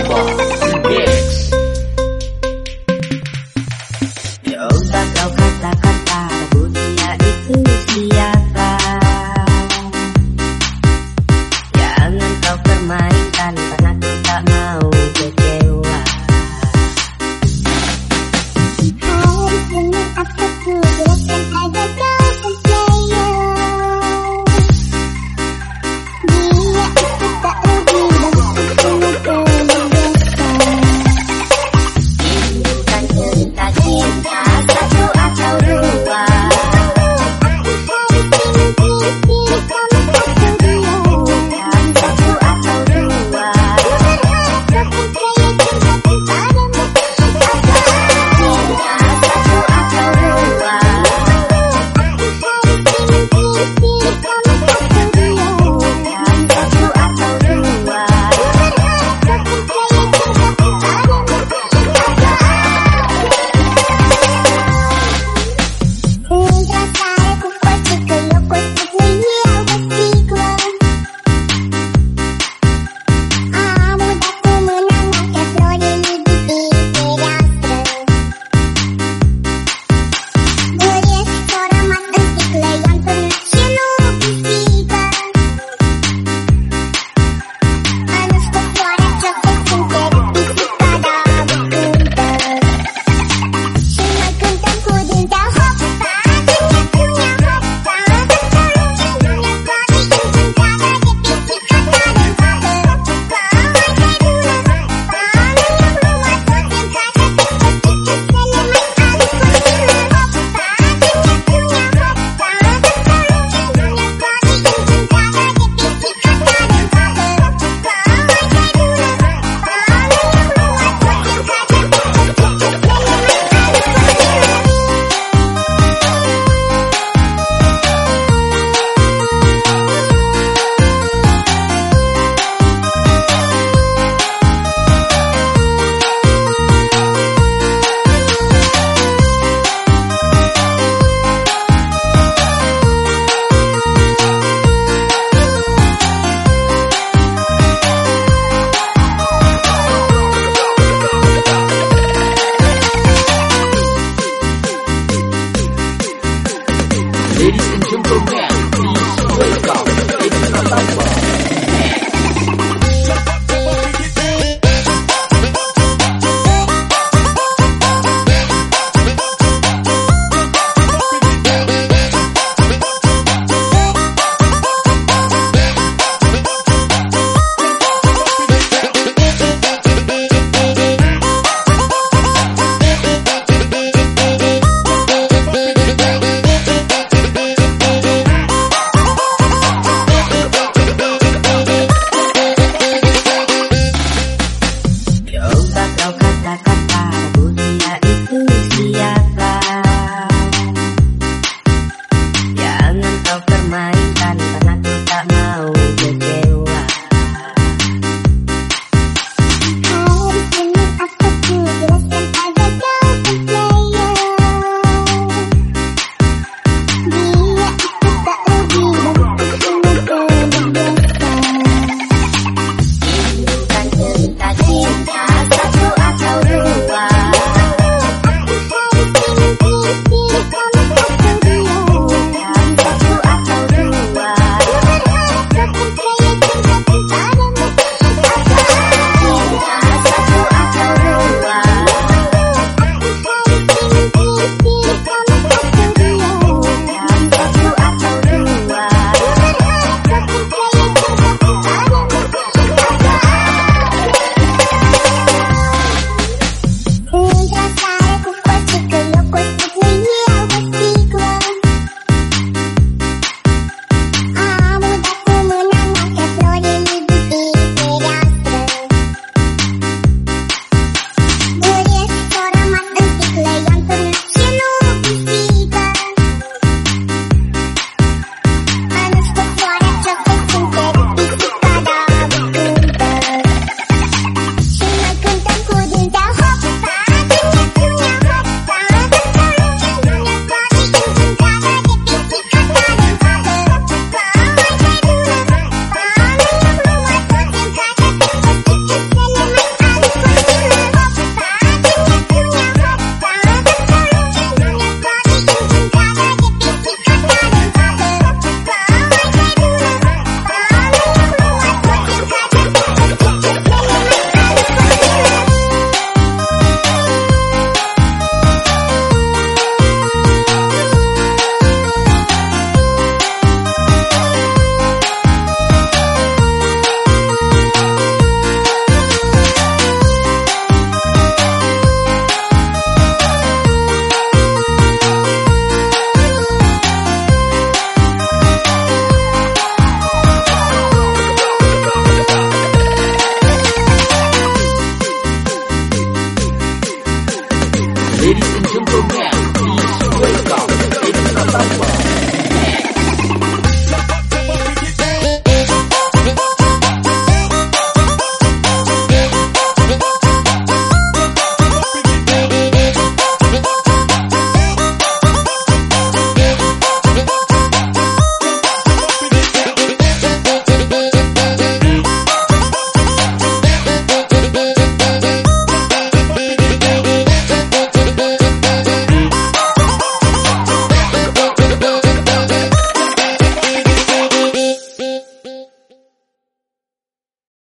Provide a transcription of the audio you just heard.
Samba Remix